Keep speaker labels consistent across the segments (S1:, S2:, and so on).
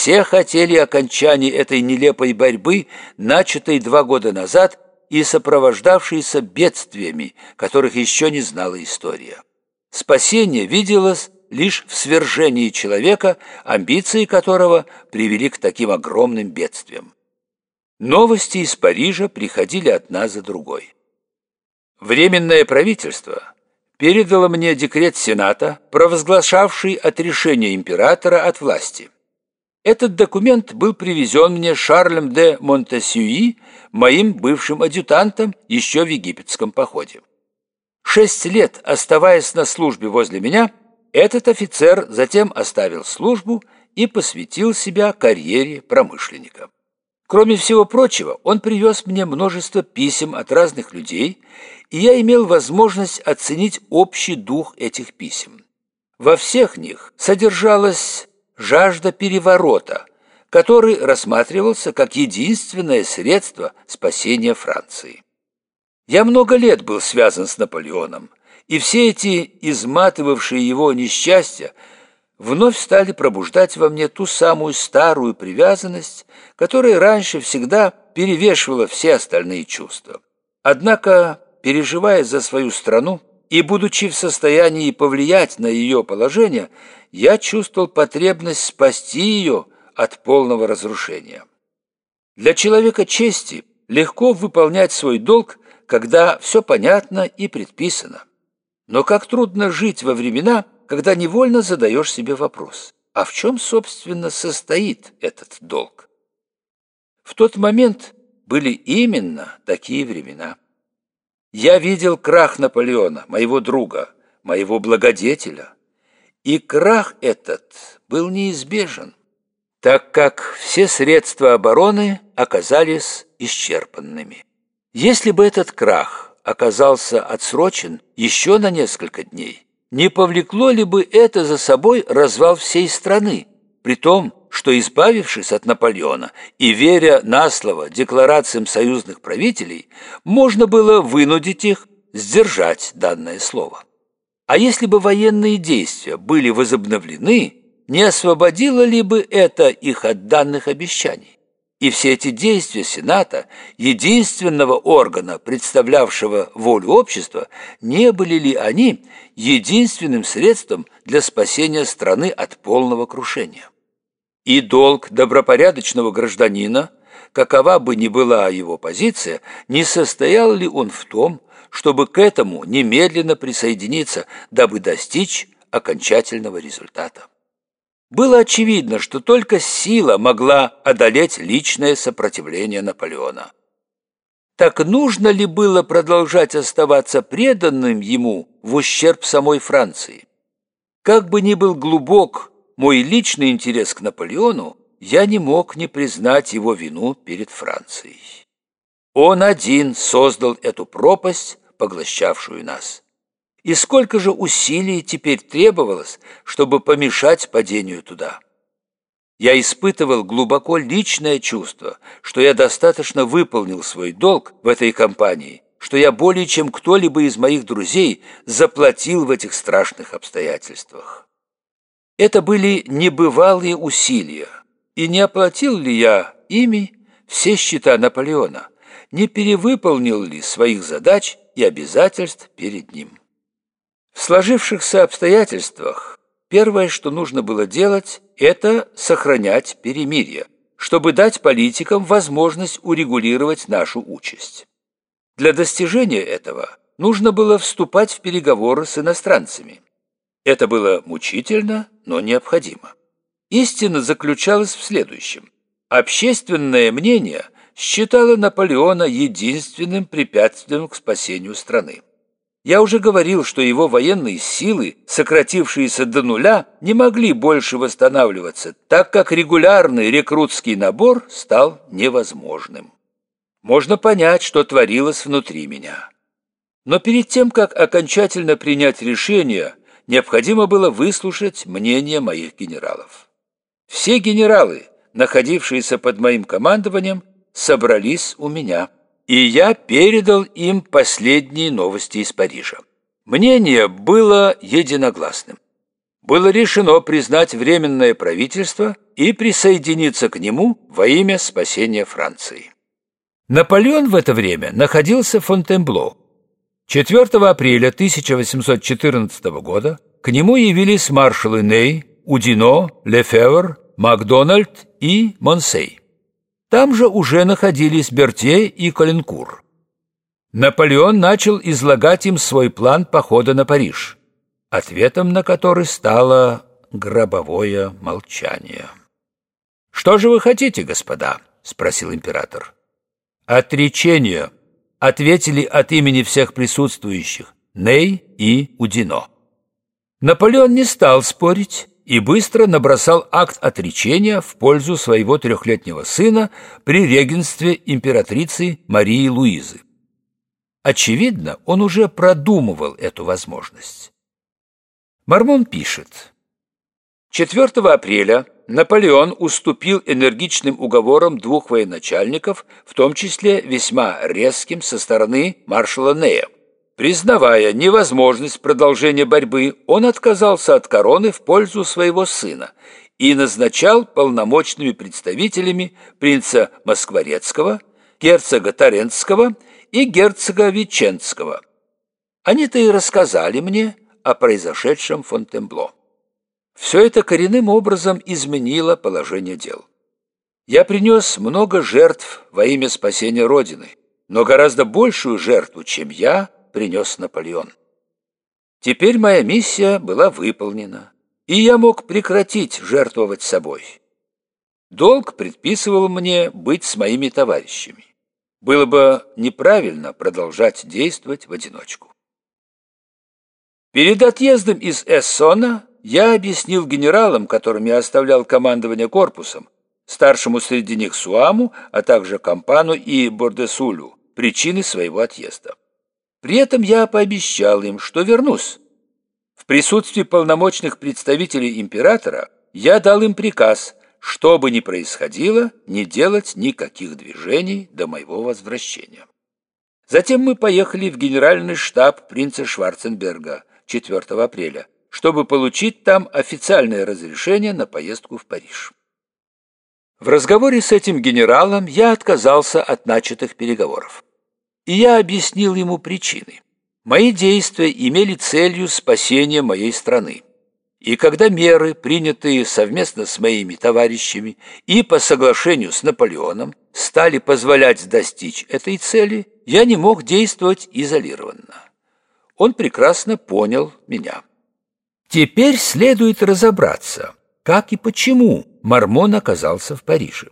S1: Все хотели окончания этой нелепой борьбы, начатой два года назад и сопровождавшейся бедствиями, которых еще не знала история. Спасение виделось лишь в свержении человека, амбиции которого привели к таким огромным бедствиям. Новости из Парижа приходили одна за другой. Временное правительство передало мне декрет Сената, провозглашавший отрешение императора от власти. Этот документ был привезен мне Шарлем де Монтесюи, моим бывшим адъютантом еще в египетском походе. Шесть лет, оставаясь на службе возле меня, этот офицер затем оставил службу и посвятил себя карьере промышленника. Кроме всего прочего, он привез мне множество писем от разных людей, и я имел возможность оценить общий дух этих писем. Во всех них содержалась жажда переворота, который рассматривался как единственное средство спасения Франции. Я много лет был связан с Наполеоном, и все эти изматывавшие его несчастья вновь стали пробуждать во мне ту самую старую привязанность, которая раньше всегда перевешивала все остальные чувства. Однако, переживая за свою страну и будучи в состоянии повлиять на ее положение, я чувствовал потребность спасти ее от полного разрушения. Для человека чести легко выполнять свой долг, когда все понятно и предписано. Но как трудно жить во времена, когда невольно задаешь себе вопрос, а в чем, собственно, состоит этот долг? В тот момент были именно такие времена. Я видел крах Наполеона, моего друга, моего благодетеля, и крах этот был неизбежен, так как все средства обороны оказались исчерпанными. Если бы этот крах оказался отсрочен еще на несколько дней, не повлекло ли бы это за собой развал всей страны, при том, что, избавившись от Наполеона и веря на слово декларациям союзных правителей, можно было вынудить их сдержать данное слово. А если бы военные действия были возобновлены, не освободило ли бы это их от данных обещаний? И все эти действия Сената, единственного органа, представлявшего волю общества, не были ли они единственным средством для спасения страны от полного крушения? И долг добропорядочного гражданина, какова бы ни была его позиция, не состоял ли он в том, чтобы к этому немедленно присоединиться, дабы достичь окончательного результата? Было очевидно, что только сила могла одолеть личное сопротивление Наполеона. Так нужно ли было продолжать оставаться преданным ему в ущерб самой Франции? Как бы ни был глубок мой личный интерес к Наполеону, я не мог не признать его вину перед Францией. Он один создал эту пропасть, поглощавшую нас. И сколько же усилий теперь требовалось, чтобы помешать падению туда? Я испытывал глубоко личное чувство, что я достаточно выполнил свой долг в этой кампании, что я более чем кто-либо из моих друзей заплатил в этих страшных обстоятельствах. Это были небывалые усилия, и не оплатил ли я ими все счета Наполеона, не перевыполнил ли своих задач и обязательств перед ним. В сложившихся обстоятельствах первое, что нужно было делать, это сохранять перемирие, чтобы дать политикам возможность урегулировать нашу участь. Для достижения этого нужно было вступать в переговоры с иностранцами. Это было мучительно, но необходимо. Истина заключалась в следующем. Общественное мнение считало Наполеона единственным препятствием к спасению страны. Я уже говорил, что его военные силы, сократившиеся до нуля, не могли больше восстанавливаться, так как регулярный рекрутский набор стал невозможным. Можно понять, что творилось внутри меня. Но перед тем, как окончательно принять решение, необходимо было выслушать мнение моих генералов. Все генералы, находившиеся под моим командованием, собрались у меня и я передал им последние новости из Парижа. Мнение было единогласным. было решено признать Временное правительство и присоединиться к нему во имя спасения Франции. Наполеон в это время находился в Фонтенбло. 4 апреля 1814 года к нему явились маршалы Ней, Удино, Лефевр, Макдональд и Монсей. Там же уже находились Бертье и Коленкур. Наполеон начал излагать им свой план похода на Париж, ответом на который стало гробовое молчание. «Что же вы хотите, господа?» — спросил император. «Отречение», — ответили от имени всех присутствующих Ней и Удино. Наполеон не стал спорить и быстро набросал акт отречения в пользу своего трехлетнего сына при регенстве императрицы Марии Луизы. Очевидно, он уже продумывал эту возможность. Мармон пишет. 4 апреля Наполеон уступил энергичным уговорам двух военачальников, в том числе весьма резким со стороны маршала Нея. Признавая невозможность продолжения борьбы, он отказался от короны в пользу своего сына и назначал полномочными представителями принца Москворецкого, герцога Таренского и герцога Веченского. Они-то и рассказали мне о произошедшем Фонтенбло. Все это коренным образом изменило положение дел. Я принес много жертв во имя спасения Родины, но гораздо большую жертву, чем я, принес Наполеон. Теперь моя миссия была выполнена, и я мог прекратить жертвовать собой. Долг предписывал мне быть с моими товарищами. Было бы неправильно продолжать действовать в одиночку. Перед отъездом из Эссона я объяснил генералам, которым я оставлял командование корпусом, старшему среди них Суаму, а также Кампану и Бордесулю, причины своего отъезда. При этом я пообещал им, что вернусь. В присутствии полномочных представителей императора я дал им приказ, что бы ни происходило, не делать никаких движений до моего возвращения. Затем мы поехали в генеральный штаб принца Шварценберга 4 апреля, чтобы получить там официальное разрешение на поездку в Париж. В разговоре с этим генералом я отказался от начатых переговоров и я объяснил ему причины. Мои действия имели целью спасения моей страны. И когда меры, принятые совместно с моими товарищами и по соглашению с Наполеоном, стали позволять достичь этой цели, я не мог действовать изолированно. Он прекрасно понял меня. Теперь следует разобраться, как и почему Мормон оказался в Париже.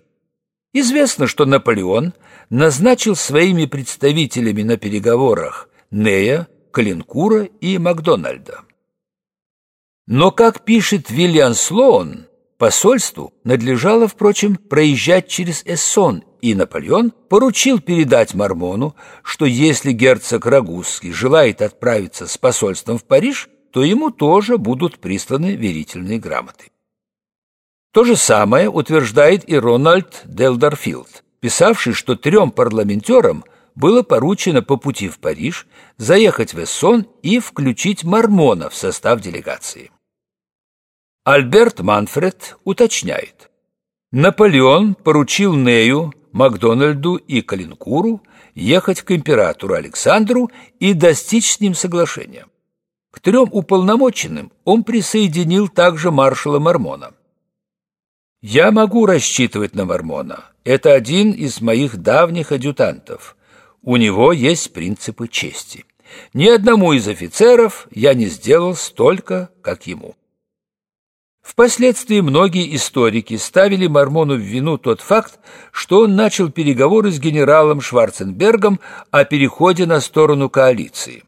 S1: Известно, что Наполеон назначил своими представителями на переговорах Нея, Калинкура и Макдональда. Но, как пишет Вильям Слоун, посольству надлежало, впрочем, проезжать через Эссон, и Наполеон поручил передать Мормону, что если герцог Рагузский желает отправиться с посольством в Париж, то ему тоже будут присланы верительные грамоты. То же самое утверждает и Рональд Делдорфилд, писавший, что трем парламентерам было поручено по пути в Париж заехать в Эссон и включить Мормона в состав делегации. Альберт Манфред уточняет. Наполеон поручил Нею, Макдональду и Калинкуру ехать к императору Александру и достичь с ним соглашения. К трем уполномоченным он присоединил также маршала Мормона. Я могу рассчитывать на Мормона. Это один из моих давних адъютантов. У него есть принципы чести. Ни одному из офицеров я не сделал столько, как ему. Впоследствии многие историки ставили Мормону в вину тот факт, что он начал переговоры с генералом Шварценбергом о переходе на сторону коалиции.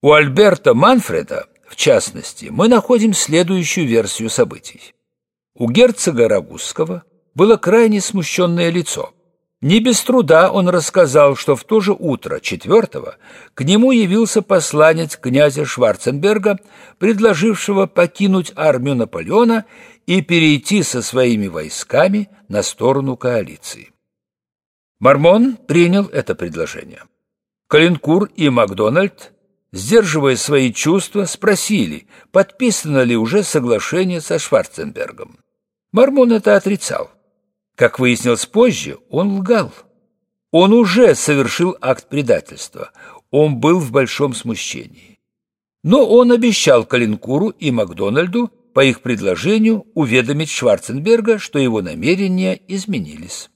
S1: У Альберта Манфреда, в частности, мы находим следующую версию событий. У герцога Рагузского было крайне смущенное лицо. Не без труда он рассказал, что в то же утро, четвертого, к нему явился посланец князя Шварценберга, предложившего покинуть армию Наполеона и перейти со своими войсками на сторону коалиции. Мармон принял это предложение. Калинкур и Макдональд сдерживая свои чувства, спросили, подписано ли уже соглашение со Шварценбергом. Мормон это отрицал. Как выяснилось позже, он лгал. Он уже совершил акт предательства. Он был в большом смущении. Но он обещал Калинкуру и Макдональду по их предложению уведомить Шварценберга, что его намерения изменились.